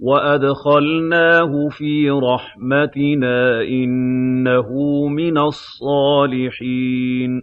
وَأَدْخَلْنَاهُ فِي رَحْمَتِنَا ۖ إِنَّهُ مِنَ الصَّالِحِينَ